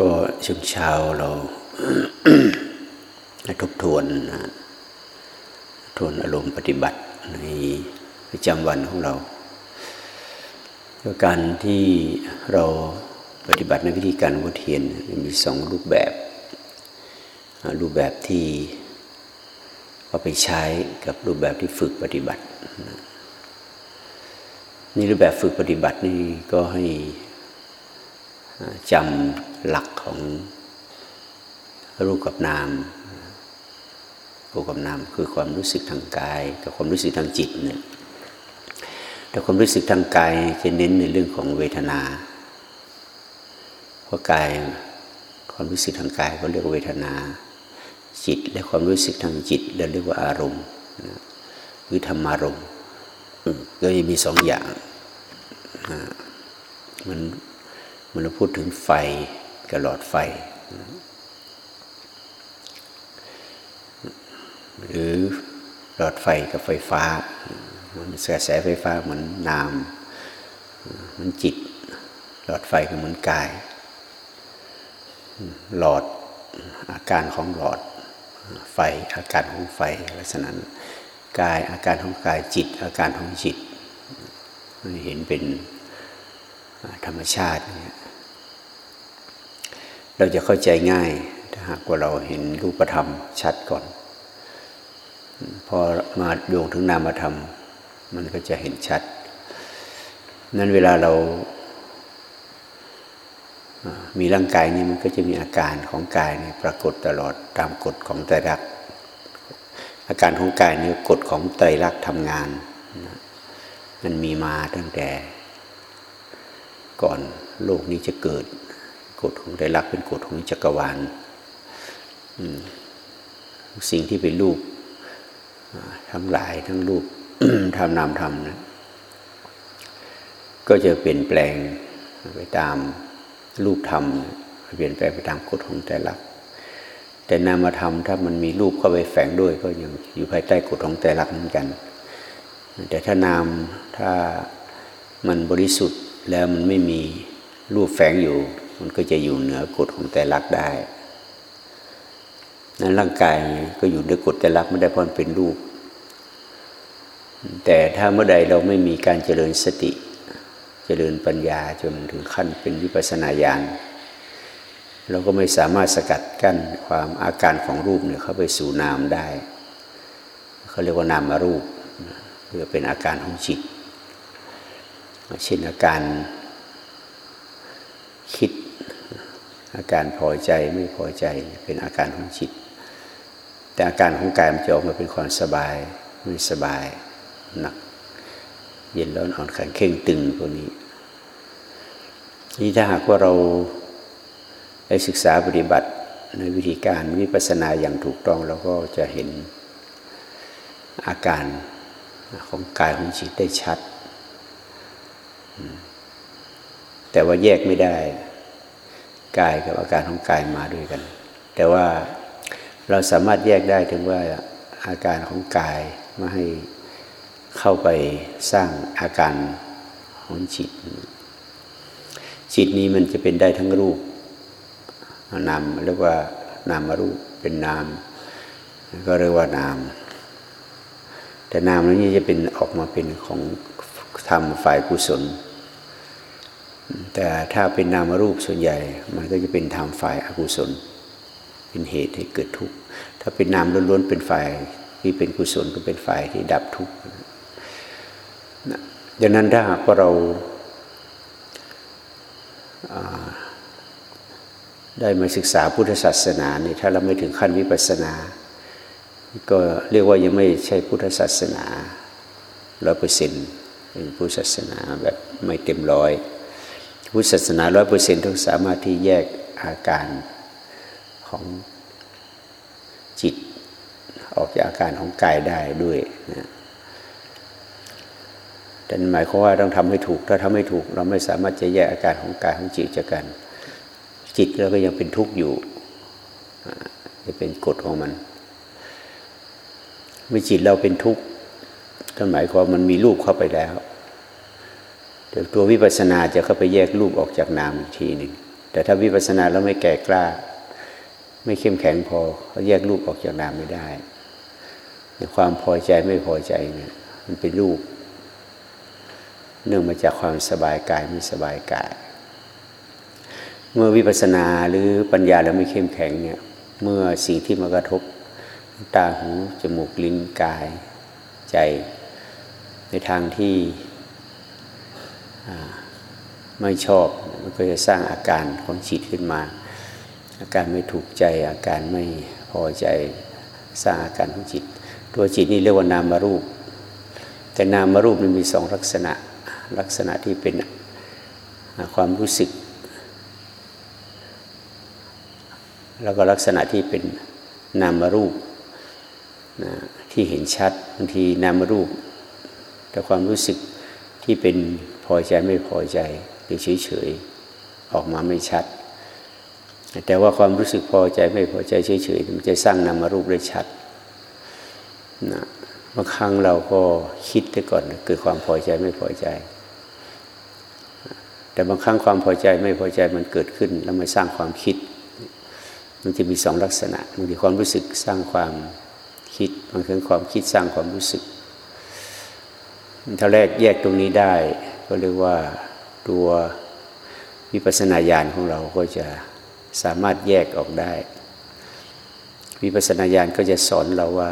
ก็ช่วงเช้าเราทบทวนทวนอารมณ์ปฏิบัติในประจำวันของเราการที่เราปฏิบัติในวิธีการวัเทียนมีสองรูปแบบ รูปแบบที่เอาไปใช้กับรูปแบบที่ฝึกปฏิบัตินี่รูปแบบฝึกปฏิบัตินี่ก็ให้ จำหลักของรูปกับนามรูปกับนามคือความรู้สึกทางกาย กับความรู้สึกทางจิตเนี่ยแต่ความรู้สึกทางกายจะเน้นในเรื่องของเวทนาเพราะกายความรู้สึกทางกายเขาเรียกว่าเวทนา จิต และความรู้สึกทางจิตเราเรียกว่าอารมณ์หรือธรรมารมณ์ก็จะมีสองอย่างมัน มันเราพูดถึงไฟกับหลอดไฟ หรือหลอดไฟกับไฟฟ้า มันกระแสไฟฟ้าเหมือนนาม มันจิต หลอดไฟก็เหมือนกาย หลอดอาการของหลอดไฟอาการของไฟลักษณะกายอาการของกายจิต อาการของจิตเห็นเป็น ธรรมชาติ เราจะเข้าใจง่าย ถ้าหากว่าเราเห็นรูปธรรมชัดก่อน พอมาโยงถึงนามธรรม มันก็จะเห็นชัด นั้นเวลาเรามีร่างกายนี่มันก็จะมีอาการของกายนี่ปรากฏตลอดตามกฎของไตรลักษณ์อาการของกายนี่กฎของไตรลักษณ์ทำงาน มันมีมาตั้งแต่ ก่อนโลกนี้จะเกิดกฎของไตรลักษณ์เป็นกฎของจักรวาลสิ่งที่เป็นรูปทั้งหลายทั้งรูปทำนามทำนะก็จะเปลี่ยนแปลงไปตามรูปธรรมเปลี่ยนแปลงไปตามกฎของแต่ละแต่นามธรรมถ้ามันมีรูปเข้าไปแฝงด้วย ก็ยังอยู่ภายใต้กฎของแต่ละเหมือนกัน แต่ถ้านามถ้ามันบริสุทธิ์ แล้วมันไม่มีรูปแฝงอยู่ มันก็จะอยู่เหนือกฎของแต่ละได้นั้นร่างกายก็อยู่ด้วยกฎแต่ละไม่ได้เพราะเป็นรูป แต่ถ้าเมื่อใดเราไม่มีการเจริญสติ เจริญปัญญาจนถึงขั้นเป็นวิปัสนาญาณเราก็ไม่สามารถสกัดกั้นความอาการของรูปเนี่ยเข้าไปสู่นามได้เขาเรียกว่านามารูปเพื่อเป็นอาการของจิต เช่นอาการคิดอาการพอใจไม่พอใจเป็นอาการของจิต แต่อาการของกายมันจะออกมาเป็นความสบายไม่สบายหนัก เย็นร้อนอ่อนแข็งเข่งตึงพวกนี้ นี่ถ้าหากว่าเราได้ศึกษาปฏิบัติในวิธีการวิปัสสนาอย่างถูกต้องเราก็จะเห็นอาการของกายของจิตได้ชัด แต่ว่าแยกไม่ได้กายกับอาการของกายมาด้วยกัน แต่ว่าเราสามารถแยกได้ถึงว่าอาการของกายมาให้เข้าไปสร้างอาการของจิต จิตนี้มันจะเป็นได้ทั้งรูปนามเรียกว่านามรูปเป็นนาม ก็เรียกว่านาม แต่นามนี้จะเป็นออกมาเป็นของธรรมฝ่ายกุศล แต่ถ้าเป็นนามรูปส่วนใหญ่ มันก็จะเป็นธรรมฝ่ายอกุศล เป็นเหตุให้เกิดทุกข์ ถ้าเป็นนามล้วนๆเป็นฝ่ายที่เป็นกุศลก็เป็นฝ่ายที่ดับทุกข์ดังนั้นถ้าหากว่าเราได้มาศึกษาพุทธศาสนาเนี่ยถ้าเราไม่ถึงขั้นวิปัสสนา ก็เรียกว่ายังไม่ใช่พุทธศาสนาร้อยเปอร์เซ็นต์เป็นพุทธศาสนาแบบไม่เต็มร้อย พุทธศาสนาร้อยเปอร์เซ็นต์ต้องสามารถที่แยกอาการของจิต ออกจากอาการของกายได้ด้วยนะแต่หมายความว่าต้องทำให้ถูก ถ้าทำให้ถูก เราไม่สามารถจะแยกอาการของกายของจิตจากกัน จิตเราก็ยังเป็นทุกข์อยู่จะเป็นกฎของมัน เมื่อจิตเราเป็นทุกข์ก็หมายความมันมีรูปเข้าไปแล้ว แต่ตัววิปัสสนาจะเข้าไปแยกรูปออกจากนามอีกทีหนึ่งแต่ถ้าวิปัสสนาแล้วไม่แก่กล้า ไม่เข้มแข็งพอเขาแยกรูปออกจากนามไม่ได้ความพอใจไม่พอใจเนี่ยมันเป็นรูป เนื่องมาจากความสบายกายไม่สบายกาย เมื่อวิปัสสนาหรือปัญญาเราไม่เข้มแข็งเนี่ยเมื่อสิ่งที่มากระทบตาหูจมูกลิ้นกายใจ ในทางที่ ไม่ชอบ มันก็จะสร้างอาการของจิตขึ้นมา อาการไม่ถูกใจอาการไม่พอใจสร้างอาการของจิต ตัวจิตนี่เรียกว่านามรูป แต่นามรูปมันมีสองลักษณะลักษณะที่เป็นความรู้สึก แล้วก็ลักษณะที่เป็นนามรูปนะที่เห็นชัดบางทีนามรูป แต่ความรู้สึกที่เป็น พอใจไม่พอใจหรือเฉยๆออกมาไม่ชัด แต่ว่าความรู้สึกพอใจไม่พอใจเฉยๆมันจะสร้างนามรูปได้ชัดนะบางครั้งเราก็คิดไปก่อนเกิดความพอใจไม่พอใจ แต่บางครั้งความพอใจไม่พอใจมันเกิดขึ้น แล้วมาสร้างความคิด มันจะมีสองลักษณะบางทีความรู้สึกสร้างความคิดบางครั้งความคิดสร้างความรู้สึกถ้าแรกแยกตรงนี้ได้ ก็เรียกว่าตัววิปัสสนาญาณของเราก็จะสามารถแยกออกได้ วิปัสสนาญาณก็จะสอนเราว่า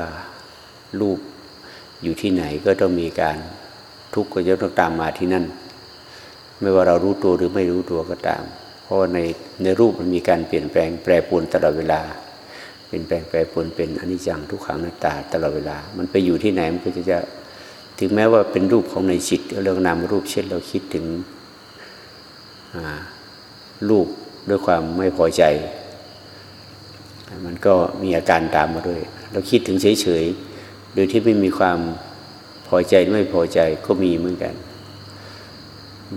รูปอยู่ที่ไหนก็ต้องมีการทุกข์ก็จะต้องตามมาที่นั่น ไม่ว่าเรารู้ตัวหรือไม่รู้ตัวก็ตาม เพราะในในรูปมันมีการเปลี่ยนแปลงแปรปรวนตลอดเวลาเปลี่ยนแปลงแปรปรวนเป็นอนิจจังทุกขังนัตตาตลอดเวลา มันไปอยู่ที่ไหนมันก็จะจะ ถึงแม้ว่าเป็นรูปของในจิตเรื่องนามรูปเช่นเราคิดถึงรูปด้วยความไม่พอใจ มันก็มีอาการตามมาด้วย เราคิดถึงเฉยๆโดยที่ไม่มีความพอใจไม่พอใจก็มีเหมือนกัน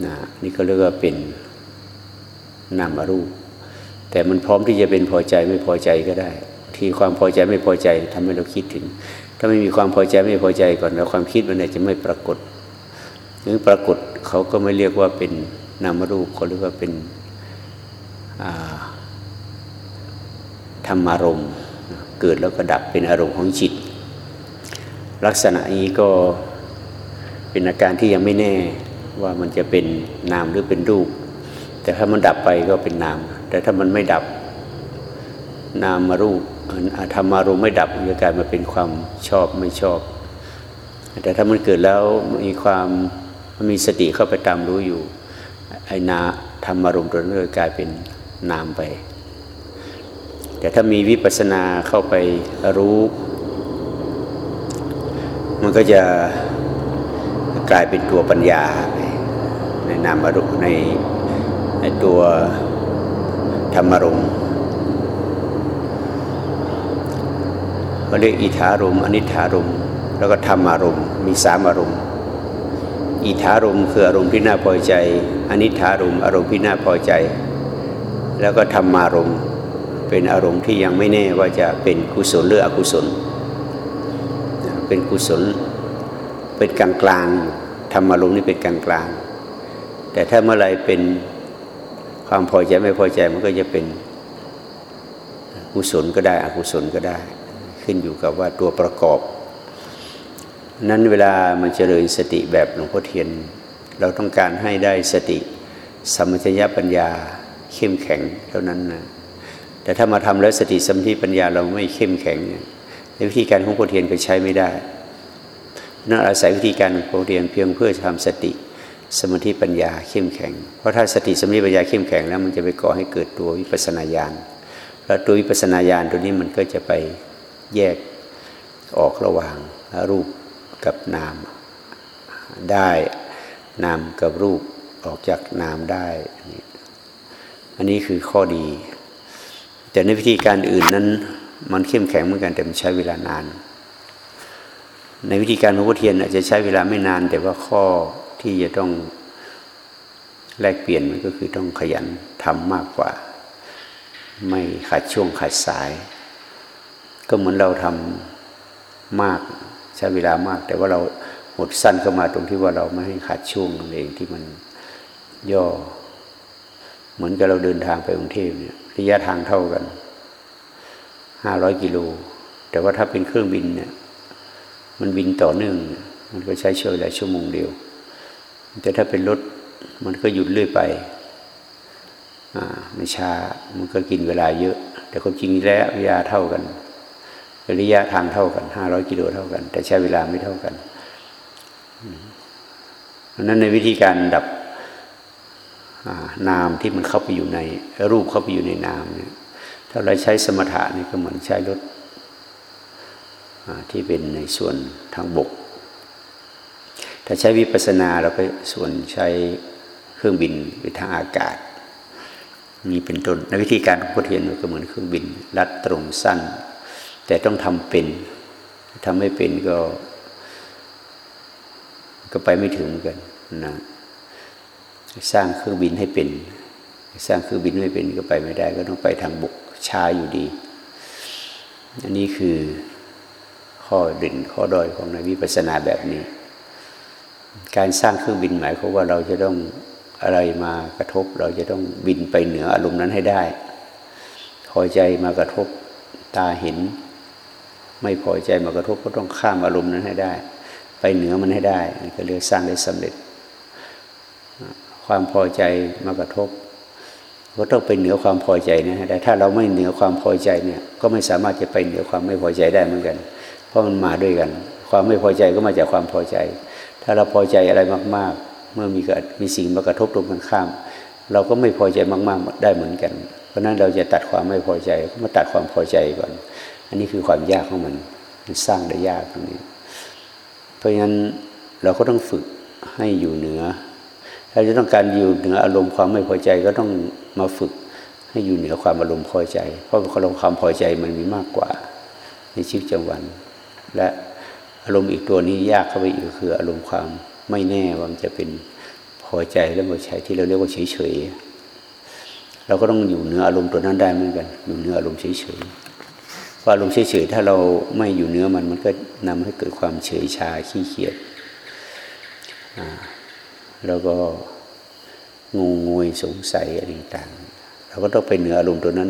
นะนี่ก็เรียกว่าเป็นนามรูป แต่มันพร้อมที่จะเป็นพอใจไม่พอใจก็ได้ ที่ความพอใจไม่พอใจทำให้เราคิดถึง ถ้าไม่มีความพอใจไม่พอใจก่อนแล้วความคิดมันจะไม่ปรากฏหรือปรากฏเขาก็ไม่เรียกว่าเป็นนามรูปเขาเรียกว่าเป็นธรรมารมณ์เกิดแล้วก็ดับเป็นอารมณ์ของจิต ลักษณะนี้ก็เป็นอาการที่ยังไม่แน่ว่ามันจะเป็นนามหรือเป็นรูป แต่ถ้ามันดับไปก็เป็นนาม แต่ถ้ามันไม่ดับนามมารูป อาธรรมารมไม่ดับมันจะกลายมาเป็นความชอบไม่ชอบ แต่ถ้ามันเกิดแล้วมีความมีสติเข้าไปตามรู้อยู่ ไอ้นาธรรมารมตัวนั้นกลายเป็นนามไป แต่ถ้ามีวิปัสสนาเข้าไปรู้ มันก็จะกลายเป็นตัวปัญญา ในนามอารมณ์ในในตัวธรรมารมณ์ เขาเรียกอิทธารมอนิธารมแล้วก็ธรรมารมมีสามอารมณ์อิทธารมคืออารมณ์ที่น่าพอใจอนิธารมอารมณ์ที่น่าพอใจ แล้วก็ธรรมารมเป็นอารมณ์ที่ยังไม่แน่ว่าจะเป็นกุศลหรืออกุศล เป็นกุศลเป็นกลางกลางธรรมารมณ์นี่เป็นกลางกลางแต่ถ้าเมื่อไรเป็นความพอใจไม่พอใจมันก็จะเป็นกุศลก็ได้ อกุศลก็ได้ ขึ้นอยู่กับว่าตัวประกอบ นั้นเวลามันเจริญสติแบบหลวงพ่อเทียน เราต้องการให้ได้สติสมัญญาปัญญาเข้มแข็งเท่านั้นนะแต่ถ้ามาทำแล้วสติสมัญปัญญาเราไม่เข้มแข็งในวิธีการของพ่อเทียนก็ใช้ไม่ได้นั่นอาศัยวิธีการของพ่อเทียนเพียงเพื่อทำสติสมาธิปัญญาเข้มแข็ง เพราะถ้าสติสมาธิปัญญาเข้มแข็งแล้วมันจะไปก่อให้เกิดตัววิปัสนาญาณ แล้วตัววิปัสนาญาณตัวนี้มันก็จะไป แยกออกระหว่างรูปกับนาม ได้นามกับรูปออกจากนามได้ อันนี้คือข้อดี แต่ในวิธีการอื่นนั้น มันเข้มแข็งเหมือนกันแต่มันใช้เวลานาน ในวิธีการหลวงพ่อเทียนอาจจะใช้เวลาไม่นาน แต่ว่าข้อที่จะต้องแลกเปลี่ยนมันก็คือต้องขยันทำมากกว่า ไม่ขาดช่วงขาดสาย ก็เหมือนเราทำมากใช้เวลามาก แต่ว่าเราหมดสั้นเข้ามาตรงที่ว่าเราไม่ให้ขาดช่วงนั่นเองที่มันย่อ เหมือนกับเราเดินทางไปกรุงเทพเนี่ยระยะทางเท่ากันห้าร้อยกิโลแต่ว่าถ้าเป็นเครื่องบินเนี่ยมันบินต่อเนื่องมันก็ใช้ช่วยหลายชั่วโมงเดียว แต่ถ้าเป็นรถมันก็หยุดเรื่อยไปอ่าไม่ช้ามันก็กินเวลาเยอะ แต่ความจริงแล้วระยะเท่ากัน ระยะทางเท่ากันห้าร้อยกิโลเท่ากัน แต่ใช้เวลาไม่เท่ากันเพราะนั้นในวิธีการดับนามที่มันเข้าไปอยู่ใน รูปเข้าไปอยู่ในนามเนี่ยถ้าเราใช้สมถะนี่ก็เหมือนใช้รถที่เป็นในส่วนทางบก ถ้าใช้วิปัสสนาเราก็ส่วนใช้เครื่องบินหรือทางอากาศนี่เป็นต้นในวิธีการของพุทเทียนก็เหมือนเครื่องบิน รัดตรงสั้น แต่ต้องทำเป็นทำไม่เป็นก็ ก็ไปไม่ถึงกันนะสร้างเครื่องบินให้เป็น สร้างเครื่องบินไม่เป็นก็ไปไม่ได้ ก็ต้องไปทางบกช้าอยู่ดี อันนี้คือข้อเด่นข้อด้อยของในวิปัสสนาแบบนี้ การสร้างเครื่องบินหมายความว่าเราจะต้องอะไรมากระทบ เราจะต้องบินไปเหนืออารมณ์นั้นให้ได้ พอใจมากระทบตาเห็น ไม่พอใจมากระทบก็ต้องข้ามอารมณ์นั้นให้ได้ ไปเหนือมันให้ได้ก็เรียกสร้างได้สำเร็จ ความพอใจมากระทบ ก็ต้องไปเหนือความพอใจนะแต่ถ้าเราไม่เหนือความพอใจเนี่ยก็ไม่สามารถจะไปเหนือความไม่พอใจได้เหมือนกัน เพราะมันมาด้วยกัน ความไม่พอใจก็มาจากความพอใจ ถ้าเราพอใจอะไรมาก ๆ เมื่อมีเกิดมีสิ่งมากระทบตรงกันข้าม เราก็ไม่พอใจมาก ๆ ได้เหมือนกัน เพราะนั้นเราจะตัดความไม่พอใจก็มาตัดความพอใจก่อน อันนี้คือความยากของมันมันสร้างได้ยากตรงนี้ เพราะฉะนั้นเราก็ต้องฝึกให้อยู่เหนือเราจะต้องการอยู่เหนืออารมณ์ความไม่พอใจก็ต้องมาฝึกให้อยู่เหนือความอารมณ์พอใจ เพราะอารมณ์ความพอใจมันมีมากกว่า ในชีวิตประจำวัน และอารมณ์อีกตัวนี้ยากเข้าไปอีกคืออารมณ์ความไม่แน่ว่ามันจะเป็นพอใจและไม่ใช่ที่เราเรียกว่าเฉยๆเราก็ต้องอยู่เหนืออารมณ์ตัวนั้นได้เหมือนกัน อยู่เหนืออารมณ์เฉยๆ อารมณ์เฉยๆถ้าเราไม่อยู่เนื้อมันมันก็นำให้เกิดความเฉยชาขี้เกียจแล้วก็งงงวยสงสัยอะไรต่างเราก็ต้องไปเหนืออารมณ์ตัวนั้น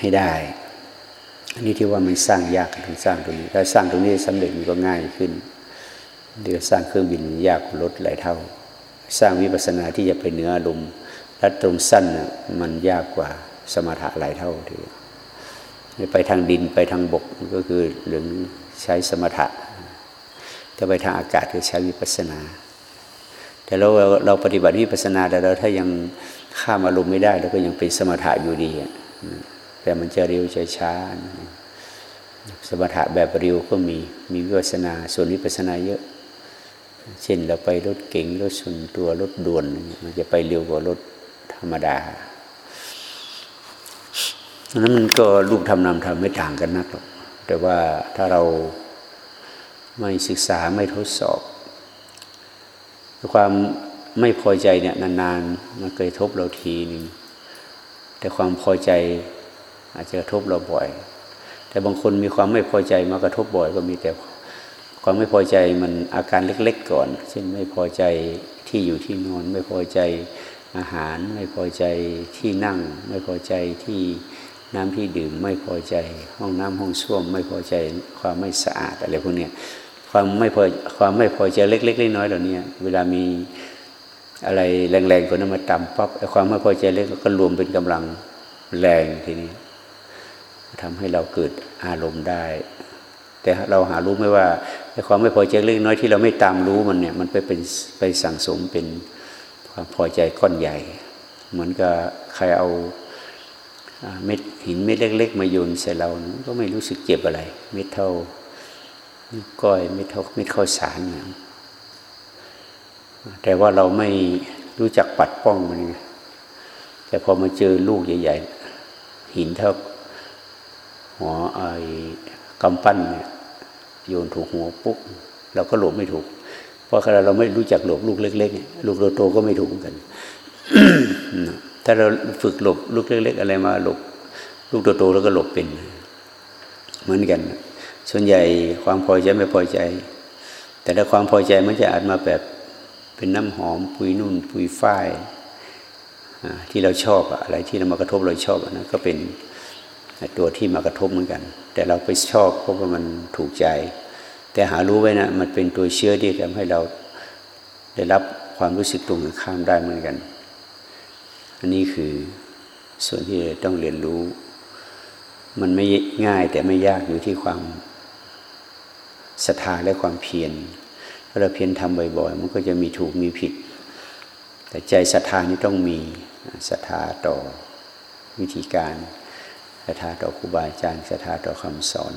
ให้ได้ อันนี้ที่ว่ามันสร้างยากถึงสร้างตรงนี้ถ้าสร้างตรงนี้สำเร็จมันก็ง่ายขึ้น เดี๋ยวสร้างเครื่องบินยากลดหลายเท่า สร้างวิปัสสนาที่จะไปเหนืออารมณ์และตรงสั้นมันยากกว่าสมถะหลายเท่าทีเดียว ไปทางดินไปทางบกก็คือเรื่องใช้สมถะถ้าไปทางอากาศคือใช้วิปัสนา แต่เราเราปฏิบัติวิปัสนาแต่เราถ้ายังข้ามอารมณ์ไม่ได้เราก็ยังเป็นสมถะอยู่ดีแต่มันจะเร็วจะช้า สมถะแบบเร็วก็มีมีวิปัสนา ส่วนวิปัสนาเยอะ เช่นเราไปรถเก๋งรถส่วนตัวรถด่วน มันจะไปเร็วกว่ารถธรรมดา นั้นมันก็รูปทำนามทำไม่ต่างกันนักหรอกแต่ว่าถ้าเราไม่ศึกษาไม่ทดสอบ ความไม่พอใจเนี่ยนานๆมันเคยทบเราทีนึงแต่ความพอใจอาจจะกระทบเราบ่อย แต่บางคนมีความไม่พอใจมากระทบบ่อยก็มีแต่ความไม่พอใจมันอาการเล็ก ๆ ก่อน เช่นไม่พอใจที่อยู่ที่นอน ไม่พอใจอาหาร ไม่พอใจที่นั่ง ไม่พอใจที่ น้ำที่ดื่มไม่พอใจ ห้องน้ำห้องส้วมไม่พอใจความไม่สะอาดอะไรพวกนี้ความไม่พอความไม่พอใจเล็กๆน้อยๆเหล่านี้เวลามีอะไรแรงๆกว่านั้นมาต่ำปั๊บความไม่พอใจเล็กก็รวมเป็นกำลังแรงทีนี้ทำให้เราเกิดอารมณ์ได้ แต่เราหารู้ไหมว่าความไม่พอใจเล็กน้อยที่เราไม่ตามรู้มันเนี่ยมันไปเป็นไปสั่งสมเป็นความพอใจก้อนใหญ่ เหมือนกับใครเอา เม็ดหินเม็ดเล็ก ๆ มาโยนใส่เราก็ไม่รู้สึกเจ็บอะไร เม็ดเท่าก้อยไม่เท่าไม่ข้าวสารเนี่ยแต่ว่าเราไม่รู้จักปัดป้องมันไงแต่พอมาเจอลูกใหญ่ ๆ หินเท่าหัวไอ้กำปั้นเนี่ยโยนถูกหัวปุ๊บเราก็หลบไม่ถูก เพราะเราเราไม่รู้จักหลบลูกเล็กๆลูกโตๆก็ไม่ถูกกัน ถ้าเราฝึกหลบลูกเล็ก ๆ อะไรมาหลบ ลูกโตๆแล้วก็หลบเป็น เหมือนกัน ส่วนใหญ่ความพอใจไม่พอใจ แต่ถ้าความพอใจมันจะอาจมาแบบเป็นน้ำหอมปุยนุ่น ปุยฝ้ายที่เราชอบอะไรที่เรามากระทบเราชอบนะก็เป็นตัวที่มากระทบเหมือนกัน แต่เราไปชอบเพราะว่ามันถูกใจ แต่หารู้ไว้นะมันเป็นตัวเชื้อที่ทำให้เราได้รับความรู้สึกตรงข้ามได้เหมือนกัน อันนี้คือส่วนที่ต้องเรียนรู้ มันไม่ง่ายแต่ไม่ยากอยู่ที่ความศรัทธาและความเพียรถ้าเราเพียรทำบ่อยๆ มันก็จะมีถูกมีผิด แต่ใจศรัทธานี่ต้องมีศรัทธาต่อวิธีการศรัทธาต่อครูบาอาจารย์ศรัทธาต่อคำสอน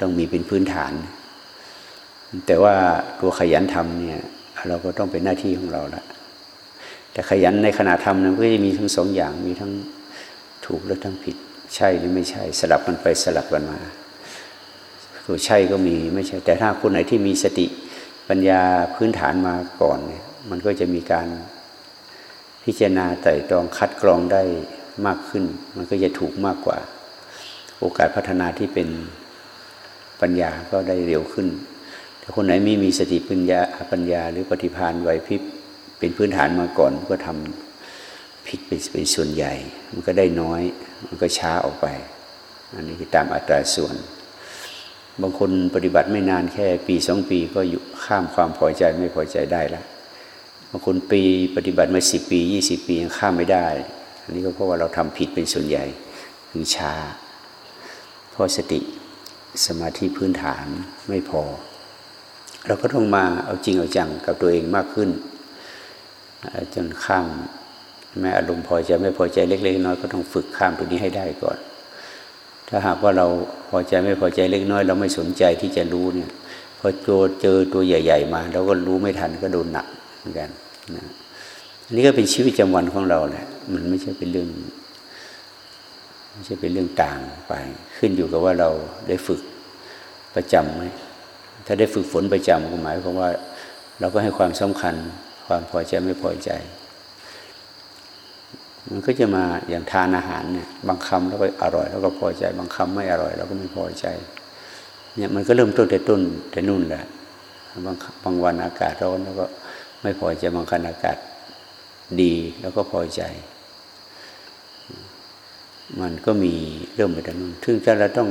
ต้องมีเป็นพื้นฐาน แต่ว่าตัวขยันทำเนี่ยเราก็ต้องเป็นหน้าที่ของเราละ แต่ขยันในขณะทำนั้นก็จะมีทั้งสองอย่างมีทั้งถูกและทั้งผิด ใช่หรือไม่ใช่ สลับกันไปสลับกันมาคือใช่ก็มีไม่ใช่ แต่ถ้าคนไหนที่มีสติปัญญาพื้นฐานมาก่อนเนี่ยมันก็จะมีการพิจารณาไต่ตรองคัดกรองได้มากขึ้น มันก็จะถูกมากกว่า โอกาสพัฒนาที่เป็นปัญญาก็ได้เร็วขึ้น แต่คนไหนไม่มีสติปัญญาปัญญาหรือปฏิภาณไหวพริบ เป็นพื้นฐานมาก่อนก็ทำผิดเป็นส่วนใหญ่ มันก็ได้น้อย มันก็ช้าออกไป อันนี้คือตามอัตราส่วน บางคนปฏิบัติไม่นานแค่ปีสองปีก็อยู่ข้ามความพอใจไม่พอใจได้แล้วบางคนปีปฏิบัติมาสิบปียี่สิบปียังข้ามไม่ได้ อันนี้ก็เพราะว่าเราทำผิดเป็นส่วนใหญ่คือช้าเพราะสติสมาธิพื้นฐานไม่พอ เราก็ต้องมาเอาจริงเอาจังกับตัวเองมากขึ้น จนข้ามแม้อารมณ์พอใจไม่พอใจเล็ก ๆ น้อยก็ต้องฝึกข้ามตัวนี้ให้ได้ก่อน ถ้าหากว่าเราพอใจไม่พอใจเล็กน้อย เราไม่สนใจที่จะรู้เนี่ยพอเจอเจอตัวใหญ่ ๆ มาเราก็รู้ไม่ทันก็โดนหนักเหมือนกันนะอันนี้ก็เป็นชีวิตประจำวันของเราแหละมันไม่ใช่เป็นเรื่องไม่ใช่เป็นเรื่องต่างไป ขึ้นอยู่กับว่าเราได้ฝึกประจำไหมถ้าได้ฝึกฝนประจำก็หมายความว่า เราก็ให้ความสำคัญ ความพอใจไม่พอใจ มันก็จะมาอย่างทานอาหารเนี่ยบางคำแล้วก็อร่อย แล้วก็พอใจ บางคำไม่อร่อยเราก็ไม่พอใจ เนี่ยมันก็เริ่มต้นแต่ต้นแต่นู่นแหละบางบางวันอากาศร้อนแล้วก็ไม่พอใจบางคันอากาศดีแล้วก็พอใจ มันก็มีเริ่มไปแต่นู้นซึ่งถ้าเราต้อง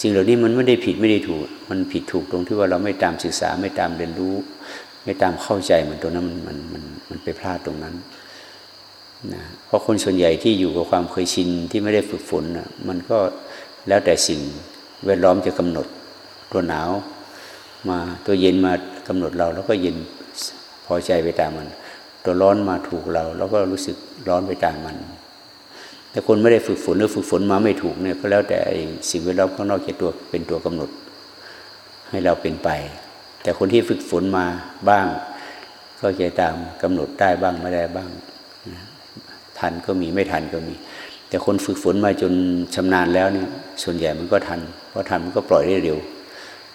สิ่งเหล่านี้มันไม่ได้ผิดไม่ได้ถูก มันผิดถูกตรงที่ว่าเราไม่ตามศึกษาไม่ตามเรียนรู้ ไม่ตามเข้าใจมันตัวนั้นมันมันมันมันไปพลาดตรงนั้นนะเพราะคนส่วนใหญ่ที่อยู่กับความเคยชินที่ไม่ได้ฝึกฝนนะมันก็แล้วแต่สิ่งแวดล้อมจะกำหนดตัวหนาว มาตัวเย็นมากำหนดเรา แล้วก็เย็นพอใจไปตามมัน ตัวร้อนมาถูกเรา แล้วก็รู้สึกร้อนไปตามมัน แต่คนไม่ได้ฝึกฝนหรือฝึกฝนมาไม่ถูกเนี่ยก็แล้วแต่สิ่งแวดล้อมข้างนอกจะตัวเป็นตัวกำหนด ให้เราเป็นไป แต่คนที่ฝึกฝนมาบ้าง ก็จะตามกำหนดได้บ้างไม่ได้บ้างทันก็มีไม่ทันก็มี แต่คนฝึกฝนมาจนชำนาญแล้วเนี่ยส่วนใหญ่มันก็ทัน เพราะทันมันก็ปล่อยได้เร็ว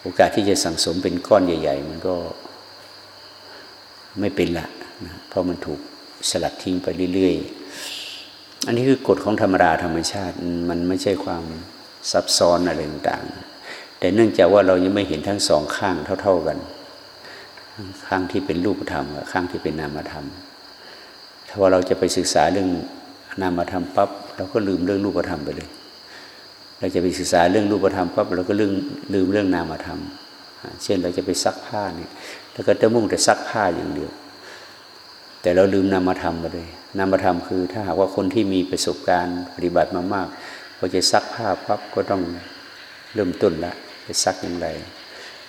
โอกาสที่จะสั่งสมเป็นก้อนใหญ่ ๆ มันก็ไม่เป็นละนะเพราะมันถูกสลัดทิ้งไปเรื่อยๆ อันนี้คือกฎของธรรมดาธรรมชาติ มันไม่ใช่ความซับซ้อนอะไรต่างๆ แต่เนื่องจากว่าเรายังไม่เห็นทั้งสองข้างเท่า ๆกัน ข้างที่เป็นรูปธรรมกับข้างที่เป็นนามธรรม ถ้าว่าเราจะไปศึกษาเรื่องนามธรรมปั๊บเราก็ลืมเรื่องรูปธรรมไปเลย เราจะไปศึกษาเรื่องรูปธรรมปั๊บเราก็ลืมลืมเรื่องนามธรรม เช่นเราจะไปซักผ้าเนี่ยแล้วก็จะมุ่งแต่ซักผ้าอย่างเดียว แต่เราลืมนามธรรมไปเลย นามธรรมคือ ถ้าหากว่าคนที่มีประสบการณ์ปฏิบัติมามากพอจะซักผ้าปั๊บก็ต้องเริ่มต้นละ จะซักอย่างไร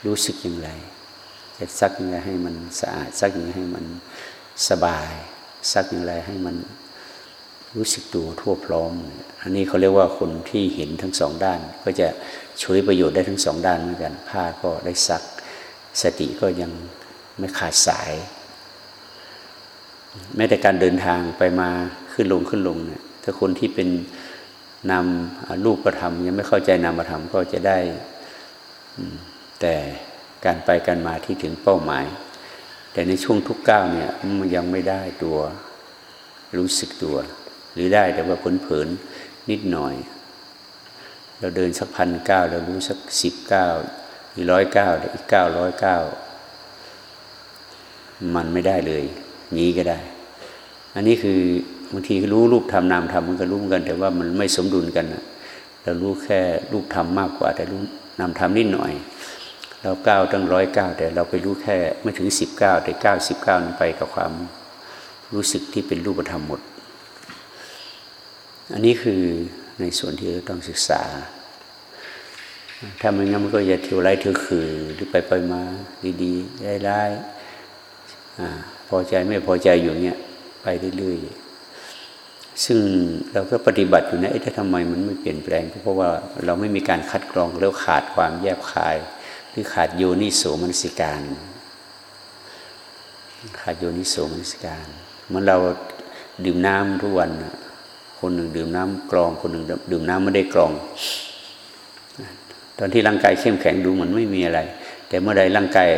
รู้สึกอย่างไรจะซักอย่างไรให้มันสะอาดซักอย่างไรให้มันสบาย ซักอย่างไรให้มันรู้สึกตัวทั่วพร้อม อันนี้เขาเรียกว่าคนที่เห็นทั้งสองด้าน ก็จะช่วยประโยชน์ได้ทั้งสองด้านเหมือนกันผ้าก็ได้ซัก สติก็ยังไม่ขาดสาย แม้แต่การเดินทางไปมาขึ้นลงขึ้นลงเนี่ยถ้าคนที่เป็นนำรูปธรรมยังไม่เข้าใจนามธรรมก็จะได้ แต่การไปการมาที่ถึงเป้าหมาย แต่ในช่วงทุกก้าวเนี่ยมันยังไม่ได้ตัวรู้สึกตัว หรือได้แต่ว่าผลเผินนิดหน่อย เราเดินสักพันเก้าเรารู้สักสิบเก้าอีร้อยเก้าอีกเก้าร้อยเก้ามันไม่ได้เลยนี้ก็ได้ อันนี้คือบางทีรู้รูปธรรมนามธรรมมันก็รู้กัน แต่ว่ามันไม่สมดุลกันนะเรารู้แค่รูปธรรมมากกว่าแต่รู้ นามธรรมนิดหน่อย เราก้าวตั้งร้อยก้าวแต่เราไปรู้แค่ไม่ถึงสิบเก้าแต่เก้าสิบเก้านั้นไปกับความรู้สึกที่เป็นรูปธรรมหมด อันนี้คือในส่วนที่เราต้องศึกษา ถ้าไม่งั้นมันก็จะเที่ยวไล่เที่ยวคือหรือไปไปมาดีๆได้ๆพอใจไม่พอใจอยู่เนี้ยไปเรื่อยๆ ซึ่งเราก็ปฏิบัติอยู่นะเอ๊ะถ้าทำไมมันไม่เปลี่ยนแปลงก็เพราะว่าเราไม่มีการคัดกรองแล้วขาดความแยบคาย หรือขาดโยนิโสมนสิการ ขาดโยนิโสมนสิการเมื่อเราดื่มน้ำทุกวัน คนหนึ่งดื่มน้ำกรอง คนหนึ่งดื่มน้ำไม่ได้กรอง ตอนที่ร่างกายเข้มแข็งดูเหมือนไม่มีอะไร แต่เมื่อใดร่างกาย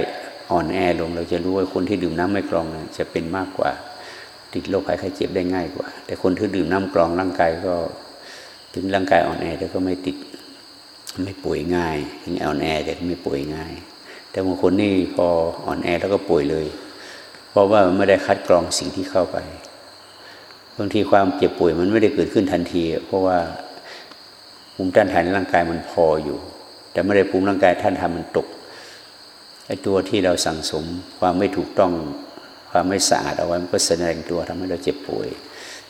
อ่อนแอลง เราจะรู้ว่าคนที่ดื่มน้ำไม่กรองจะเป็นมากกว่า ติดโรคภัยไข้เจ็บได้ง่ายกว่า แต่คนที่ดื่มน้ำกรองร่างกายก็ ถึงร่างกายอ่อนแอแต่ก็ไม่ติดไม่ป่วยง่ายถึงอ่อนแอแต่ก็ไม่ป่วยง่าย แต่บางคนนี่พออ่อนแอแล้วก็ป่วยเลย เพราะว่าไม่ได้คัดกรองสิ่งที่เข้าไปบางทีความเจ็บป่วยมันไม่ได้เกิดขึ้นทันที เพราะว่าภูมิต้านทานในร่างกายมันพออยู่ แต่ไม่ได้ภูมิร่างกายท่านทำมันตกไอ้ตัวที่เราสั่งสมความไม่ถูกต้อง ความไม่สะอาดเอาไว้มันก็แสดงตัวทำให้เราเจ็บป่วย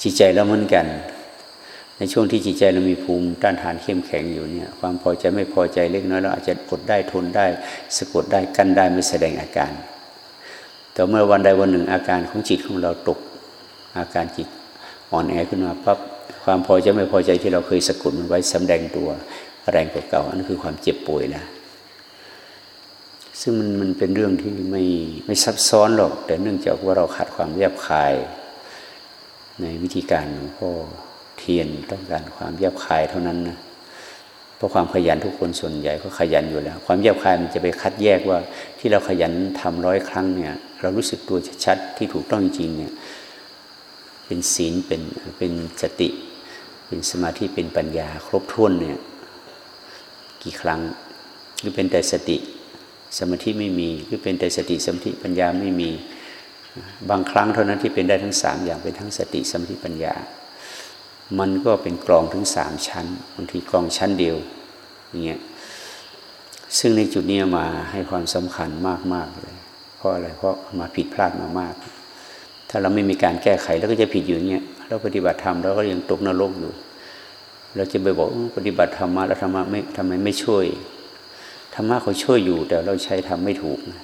จิตใจเราเหมือนกัน ในช่วงที่จิตใจเรามีภูมิต้านทานเข้มแข็งอยู่เนี่ยความพอใจไม่พอใจเล็กน้อยเราอาจจะกดได้ทนได้สะกดได้กั้นได้ไม่แสดงอาการ แต่เมื่อวันใดวันหนึ่งอาการของจิตของเราตกอาการจิตอ่อนแอขึ้นมาปั๊บความพอใจไม่พอใจที่เราเคยสะกดมันไว้สำแดงตัวแรงกว่าเก่าอันนั้นคือความเจ็บป่วยนะ ซึ่งมันมันเป็นเรื่องที่ไม่ไม่ซับซ้อนหรอก แต่เนื่องจากว่าเราขาดความแยบคาย ในวิธีการหลวงพ่อเทียนต้องการความแยบคายเท่านั้นนะเพราะความขยันทุกคนส่วนใหญ่ก็ขยันอยู่แล้ว ความแยบคายมันจะไปคัดแยกว่าที่เราขยันทำร้อยครั้งเนี่ยเรารู้สึกตัวชัดที่ถูกต้องจริงเนี่ยเป็นศีลเป็นเป็นสติ เป็นสมาธิเป็นปัญญา ครบถ้วนเนี่ยกี่ครั้งหรือเป็นแต่สติ สมาธิไม่มีหรือเป็นแต่สติสมาธิปัญญาไม่มีบางครั้งเท่านั้นที่เป็นได้ทั้งสามอย่างเป็นทั้งสติสมาธิปัญญา มันก็เป็นกรองถึงสามชั้นบางทีกรองชั้นเดียวอย่างเงี้ยซึ่งในจุดนี้มาให้ความสำคัญมากๆเลย เพราะอะไรเพราะมาผิดพลาดมามาก ถ้าเราไม่มีการแก้ไขแล้วก็จะผิดอยู่อย่างเงี้ยเราปฏิบัติธรรมเราก็ยังตกนรกอยู่ เราจะไปบอกปฏิบัติธรรมะแล้วธรรมะไม่ทำไมไม่ช่วย รรมะเขาช่วยอยู่ แต่เราใช้ทำไม่ถูกน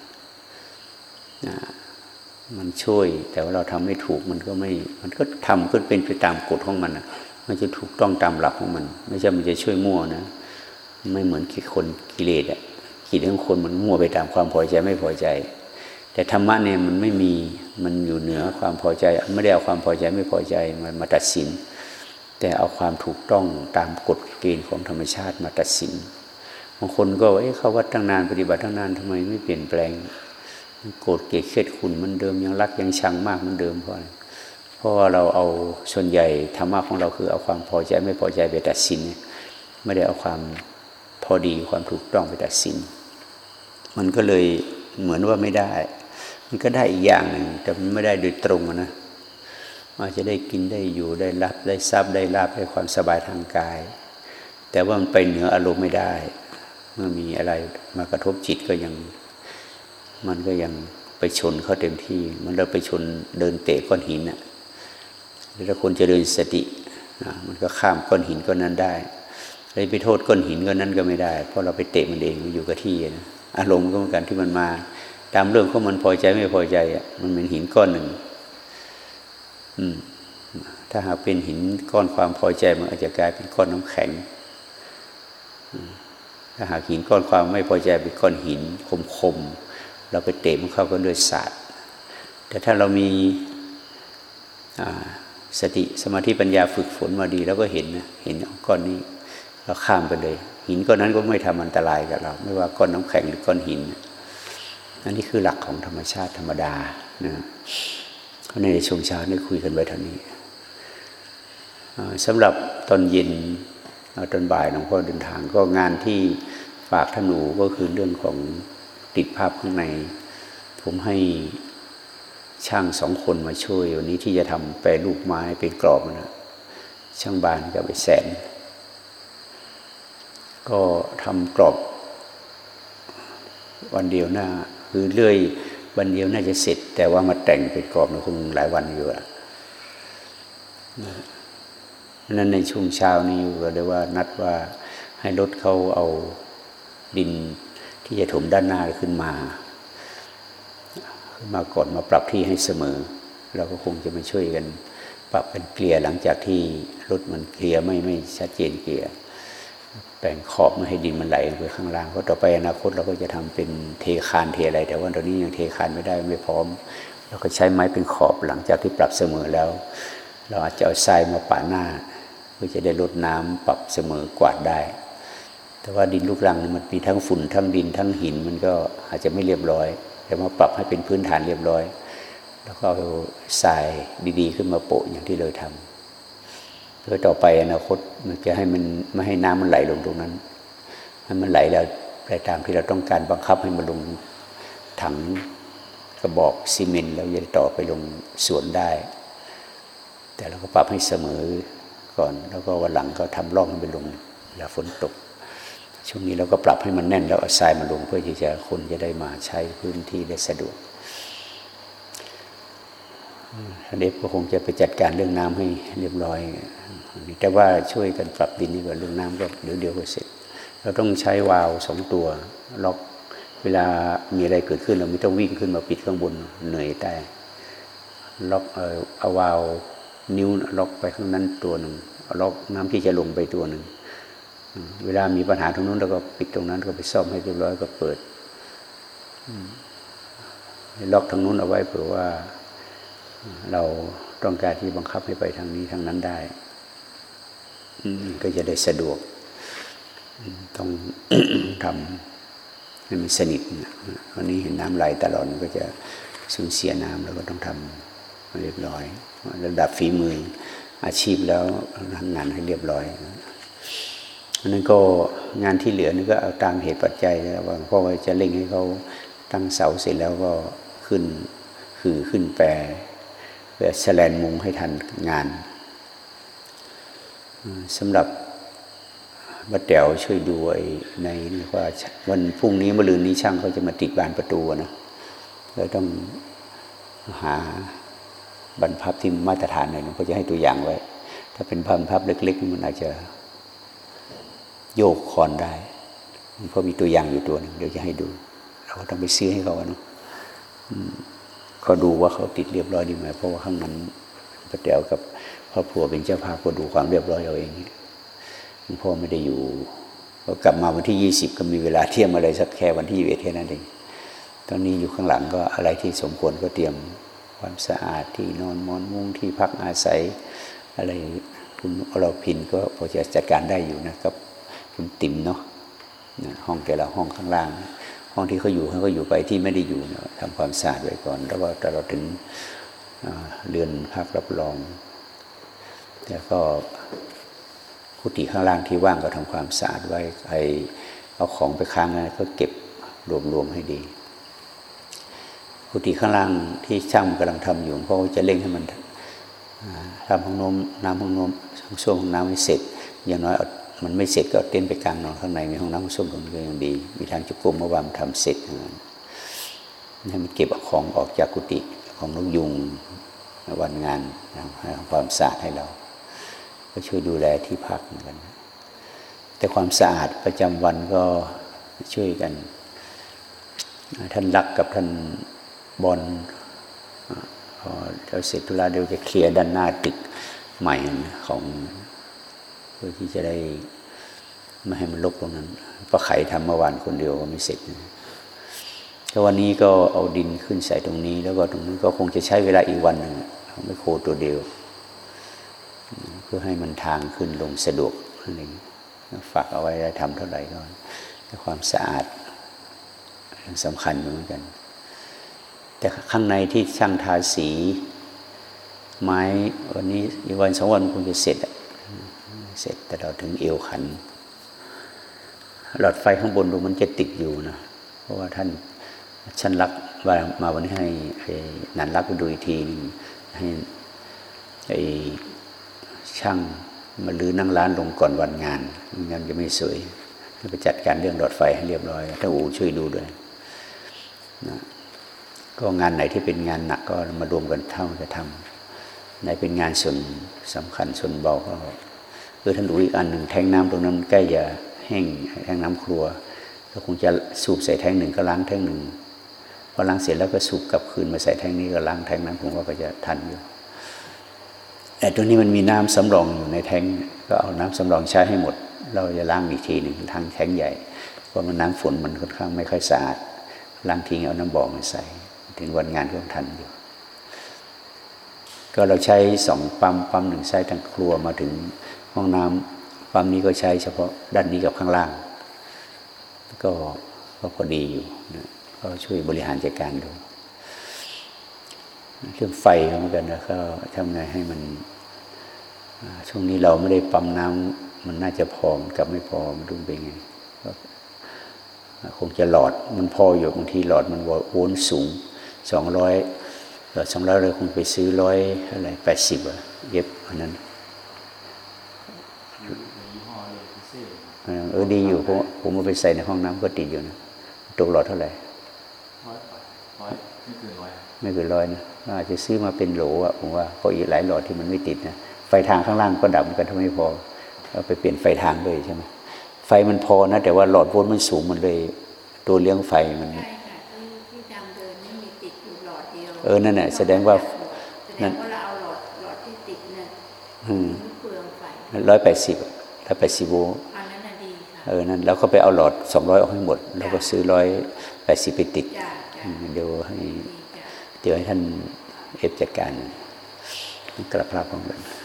ะมันช่วย แต่ว่าเราทำไม่ถูกมันก็ไม่ มันก็ทำขึ้นเป็นไปตามกฎของมันนะมันจะถูกต้องตามหลักของมัน ไม่ใช่มันจะช่วยมั่วนะ ไม่เหมือนกิคนกิเลสอะกิเลสของคนมันมั่วไปตามความพอใจไม่พอใจ แต่ธรรมะเนี่ยมันไม่มีมันอยู่เหนือความพอใจ ไม่ได้เอาความพอใจไม่พอใจมันมาตัดสิน แต่เอาความถูกต้องตามกฎเกณฑ์ของธรรมชาติมาตัดสิน บางคนก็ว่าเอ๊ะเขาวัดตั้งนานปฏิบัติตั้งนานทำไมไม่เปลี่ยนแปลง โกรธเกลียดเครียดคุณมันเดิมยังรักยังชังมากมือนเดิมเพราะอะไรเพราะว่าเราเอาส่วนใหญ่ธรรมะของเราคือเอาความพอใจไม่พอใจไปตัดสิน ไม่ได้เอาความพอดีความถูกต้องไปตัดสิน มันก็เลยเหมือนว่าไม่ได้ มันก็ได้อีกอย่างหนึ่งแต่มันไม่ได้โดยตรงนะอาจจะได้กินได้อยู่ได้รับได้ทรัพย์ได้ลาบได้ความสบายทางกาย แต่ว่ามันไปเหนืออารมณ์ไม่ได้ เมื่อมีอะไรมากระทบจิตก็ยัง มันก็ยังไปชนเข้าเต็มที่ มันเราไปชนเดินเตะก้อนหินน่ะหรือถ้าคนจะเดินสติมันก็ข้ามก้อนหินก้อนนั้นได้เลยไปโทษก้อนหินก้อนนั้นก็ไม่ได้ เพราะเราไปเตะมันเองมันอยู่กับที่นะอารมณ์ก็เหมือนกันที่มันมา ตามเรื่องของมันพอใจไม่พอใจอะมันเป็นหินก้อนหนึ่ง อืม ถ้าหากเป็นหินก้อนความพอใจมันอาจจะกลายเป็นก้อนน้ำแข็ง ถ้าหากหินก้อนความไม่พอใจเป็นก้อนหินคมๆเราไปเตะมันเข้ากันด้วยศาสตร์แต่ถ้าเรามีสติสมาธิปัญญาฝึกฝนมาดีแล้วก็เห็นนะเห็นก้อนนี้เราข้ามไปเลย หินก้อนนั้นก็ไม่ทำอันตรายกับเรา ไม่ว่าก้อนน้ำแข็งหรือก้อนหินอันนี้คือหลักของธรรมชาติธรรมดานะในช่วงเช้าได้คุยกันไว้เท่านี้สำหรับตอนเย็น ตอนบ่ายหลวงพ่อเดินทางก็งานที่ฝากท่านหนูก็คือเรื่องของติดภาพข้างใน ผมให้ช่างสองคนมาช่วยวันนี้ที่จะทำแปรรูปไม้เป็นกรอบนะช่างบานกับไอ้แสน ก็ทำกรอบ วันเดียวหน้า คือเลื่อยวันเดียวน่าจะเสร็จ แต่ว่ามาแต่งเป็นกรอบนะคงหลายวันอยู่อะ นั้นในช่วงเช้านี้ก็เลยว่านัดว่าให้รถเขาเอาดินที่จะถมด้านหน้าขึ้นมาขึ้นมาก่อนมาปรับที่ให้เสมอ เราก็คงจะมาช่วยกัน ปรับกันเกลี่ยหลังจากที่รถมันเกลี่ยไม่ไม่ชัดเจนเกลี่ยแบ่งขอบไม่ให้ดินมันไหลไปข้างล่างเพราะต่อไปอนาคตเราก็จะทำเป็นเทคานเทอะไร แต่ว่าตอนนี้ยังเทคานไม่ได้ไม่พร้อม เราก็ใช้ไม้เป็นขอบหลังจากที่ปรับเสมอแล้ว เราอาจจะเอาทรายมาปะหน้า เพื่อจะได้ลดน้ำปรับเสมอกวาดได้ แต่ว่าดินลูกรังมันมีทั้งฝุ่นทั้งดินทั้งหินมันก็อาจจะไม่เรียบร้อย แต่มาปรับให้เป็นพื้นฐานเรียบร้อย แล้วก็เอาทรายดีๆ ขึ้นมาโปะอย่างที่เราทำเพื่อต่อไปอนาคตมันจะให้มันไม่ให้น้ำมันไหลลงตรงนั้นให้มันไหลแล้วไปตามที่เราต้องการบังคับให้มันลงถังกระบอกซีเมนต์แล้วจะต่อไปลงสวนได้ แต่เราก็ปรับให้เสมอ ก่อน แล้วก็วันหลังก็ทำร่องให้มันลงเวลาฝนตก ช่วงนี้เราก็ปรับให้มันแน่นแล้วเอาทรายมาลงเพื่อที่จะคนจะได้มาใช้พื้นที่ได้สะดวกท่านเดฟก็คงจะไปจัดการเรื่องน้ำให้เรียบร้อย แต่ว่าช่วยกันปรับดินนี่ก่อนเรื่องน้ำก็เดี๋ยวเดียวก็เสร็จ เราต้องใช้วาล์วสองตัวล็อกเวลามีอะไรเกิดขึ้นเราไม่ต้องวิ่งขึ้นมาปิดข้างบนเหนื่อยแต่ล็อกเอาเอาวาล์ว นิ้วล็อกไปข้างนั้นตัวหนึ่งล็อกน้ำที่จะลงไปตัวหนึ่งเวลามีปัญหาตรงนู้นเราก็ปิดตรงนั้นก็ไปซ่อมให้เรียบร้อยก็เปิดล็อกทางนู้นเอาไว้เผื่อว่า เราต้องการที่บังคับให้ไปทางนี้ทางนั้นได้ก็จะได้สะดวก ต้องทำให้มันสนิทวันนี้เห็นน้ำไหลตลอดก็จะสูญเสียน้ำแล้วก็ต้องทำ เรียบร้อย ระดับฝีมืออาชีพแล้วทำงานให้เรียบร้อยนั้นก็งานที่เหลือนี่ก็เอาตามเหตุปัจจัยนะว่าเพราะว่าจะเร่งให้เขาตั้งเสาเสร็จแล้วก็ขึ้นคือขึ้นแปรเพื่อแสลนมุงให้ทันงานสำหรับบัดเดวช่วยดูไอ้ในว่าวันพรุ่งนี้มะรืนนี้ช่างเขาจะมาติดบานประตูนะเราต้องหา บรรพับที่มาตรฐานหน่อยเขาจะให้ตัวอย่างไว้ ถ้าเป็นบรรพับเล็ก ๆ มันอาจจะโยกคอนได้เพราะมีตัวอย่างอยู่ตัวหนึ่งเดี๋ยวจะให้ดู เราก็ต้องไปซื้อให้เขาเนาะเขาดูว่าเขาติดเรียบร้อยดีไหมเพราะว่าข้างนั้นพระเดวกับครอบครัวเป็นเจ้าภาพก็ดูความเรียบร้อยเอาเองพ่อไม่ได้อยู่ก็กลับมาวันที่ยี่สิบก็มีเวลาเที่ยงอะไรสักแค่วันที่ยี่สิบเอ็ดแค่นั้นเองตอนนี้อยู่ข้างหลังก็อะไรที่สมควรก็เตรียม ความสะอาดที่นอนมอนมุ้งที่พักอาศัย อะไรคุณเราพินก็พอจะจัดการได้อยู่นะครับคุณติ๋มเนาะห้องแต่ละห้องข้างล่าง ห้องที่เขาอยู่เขาก็อยู่ไปที่ไม่ได้อยู่เนาะทำความสะอาดไว้ก่อน แล้วก็ตลอดถึงเรือนพักรับรองแล้วก็กุฏิข้างล่างที่ว่างก็ทำความสะอาดไว้ใครเอาของไปค้างนะก็เก็บรวมๆให้ดี กุฏิข้างล่างที่ช่างกำลังทำอยู่เพราะจะเร่งให้มันทำห้องน้ำน้ำห้องน้ำช่วงห้องน้ำให้เสร็จ อย่างน้อยมันไม่เสร็จก็เต้นไปกลางนอนข้างในมีห้องน้ำห้องส้วมตรงนี้ก็ยังดี มีทางจุกุมเมื่อวานทำเสร็จให้มันเก็บของออกจากกุฏิของนกยุงวันงานให้ความสะอาดให้เรา ก็ช่วยดูแลที่พักเหมือนกัน แต่ความสะอาดประจำวันก็ช่วยกัน ท่านรักกับท่าน บอลพอเราเสร็จธุระเดี๋ยวจะเคลียร์ด้านหน้าตึกใหม่ของเพื่อที่จะได้ไม่ให้มันลกตรงนั้นเพระไขทำเมื่อวานคนเดียวก็ไม่เสร็จแต่วันนี้ก็เอาดินขึ้นใส่ตรงนี้ แล้วก็ตรงนี้ก็คงจะใช้เวลาอีกวันหนึ่งไม่โคตัวเดียว เพื่อให้มันทางขึ้นลงสะดวกอะไรฝากเอาไว้ได้ทำเท่าไหร่ก็ความสะอาดสำคัญเหมือนกัน แต่ข้างในที่ช่างทาสี ไม้วันนี้อีกวันสองวันคงจะเสร็จเสร็จแต่เราถึงเอวขัน หลอดไฟข้างบนดูมันจะติดอยู่นะเพราะว่าท่านฉันรักว่ามาวันนี้ให้ไอ้นันรักไปดูอีกทีนึงให้ไอ้ช่างมาลื้อนั่งร้านลงก่อนวันงานงั้นจะไม่สวยให้ไปจัดการเรื่องหลอดไฟให้เรียบร้อยถ้าอูช่วยดูด้วยนะ ก็งานไหนที่เป็นงานหนักก็มารวมกันเท่าจะทำไหนเป็นงานส่วนสำคัญส่วนเบาก็เออท่านรู้อีกอันหนึ่งแทงน้ำตรงนั้นใกล้จะแห้งแทงน้ำครัว ก็คงจะสูบใส่แทงหนึ่งก็ล้างแทงหนึ่งพอล้างเสร็จแล้วก็สูบกลับคืนมาใส่แทงนี้ก็ล้างแทงนั้นผมว่าก็จะทันอยู่แต่ตัวนี้มันมีน้ำสำรองอยู่ในแทงก็เอาน้ำสำรองใช้ให้หมด เราจะล้างอีกทีหนึ่งทางแทงใหญ่เพราะมันน้ำฝนมันค่อนข้างไม่ค่อยสะอาดล้างทิ้งเอาน้ำบ่อมาใส่ ถึงวันงานก็ทันอยู่ ก็เราใช้สองปั๊มปั๊มหนึ่งใช้ทางครัวมาถึงห้องน้ำปั๊มนี้ก็ใช้เฉพาะด้านนี้กับข้างล่าง ก็ก็พอดีอยู่นะก็ช่วยบริหารจัดการดูเรื่องไฟเหมือนกันนะก็ทำไงให้มัน ช่วงนี้เราไม่ได้ปั๊มน้ำมันน่าจะพอมกับไม่พอมันดูเป็นไงก็คงจะหลอดมันพออยู่บางทีหลอดมันโวลสูง สองร้อยสองร้อยเลยคงไปซื้อร้อยอะไรแปดสิบอะเย็บอันนั้นยี่ห้อเลยพิเศษเออเออดีอยู่ผมผมเอาไปใส่ในห้องน้ำก็ติดอยู่นะตกหลอดเท่าไหร่ร้อยร้อยไม่เกินร้อยไม่เกินร้อยนะอาจจะซื้อมาเป็นโหลอะผมว่าเพราะอีกหลายหลอดที่มันไม่ติดนะไฟทางข้างล่างก็ดับเหมือนกันถ้าไม่พอเอาไปเปลี่ยนไฟทางด้วยใช่ไหมไฟมันพอนะ แต่ว่าหลอดโวลต์มันสูงมันเลย ตัวเลี้ยงไฟมัน ใช่ค่ะที่ที่จำเดินนี่มีติดอยู่หลอด เดียวเออนั่นน่ะแสดงว่าแสดงว่าเราเอาหลอดหลอดที่ติดเนี่ยอืมมันเปลืองไฟร้อยแปดสิบร้อยแปดสิบโวลต์อันนั้นน่ะดีค่ะเออนั่นแล้วก็ไปเอาหลอดสองร้อยออกให้หมด แล้วก็ซื้อร้อยแปดสิบไปติดจ้าจ้าอืมเดี๋ยวให้ดีจ้าเดี๋ยวให้ท่านเอฟจัดการกลับภาพของกันค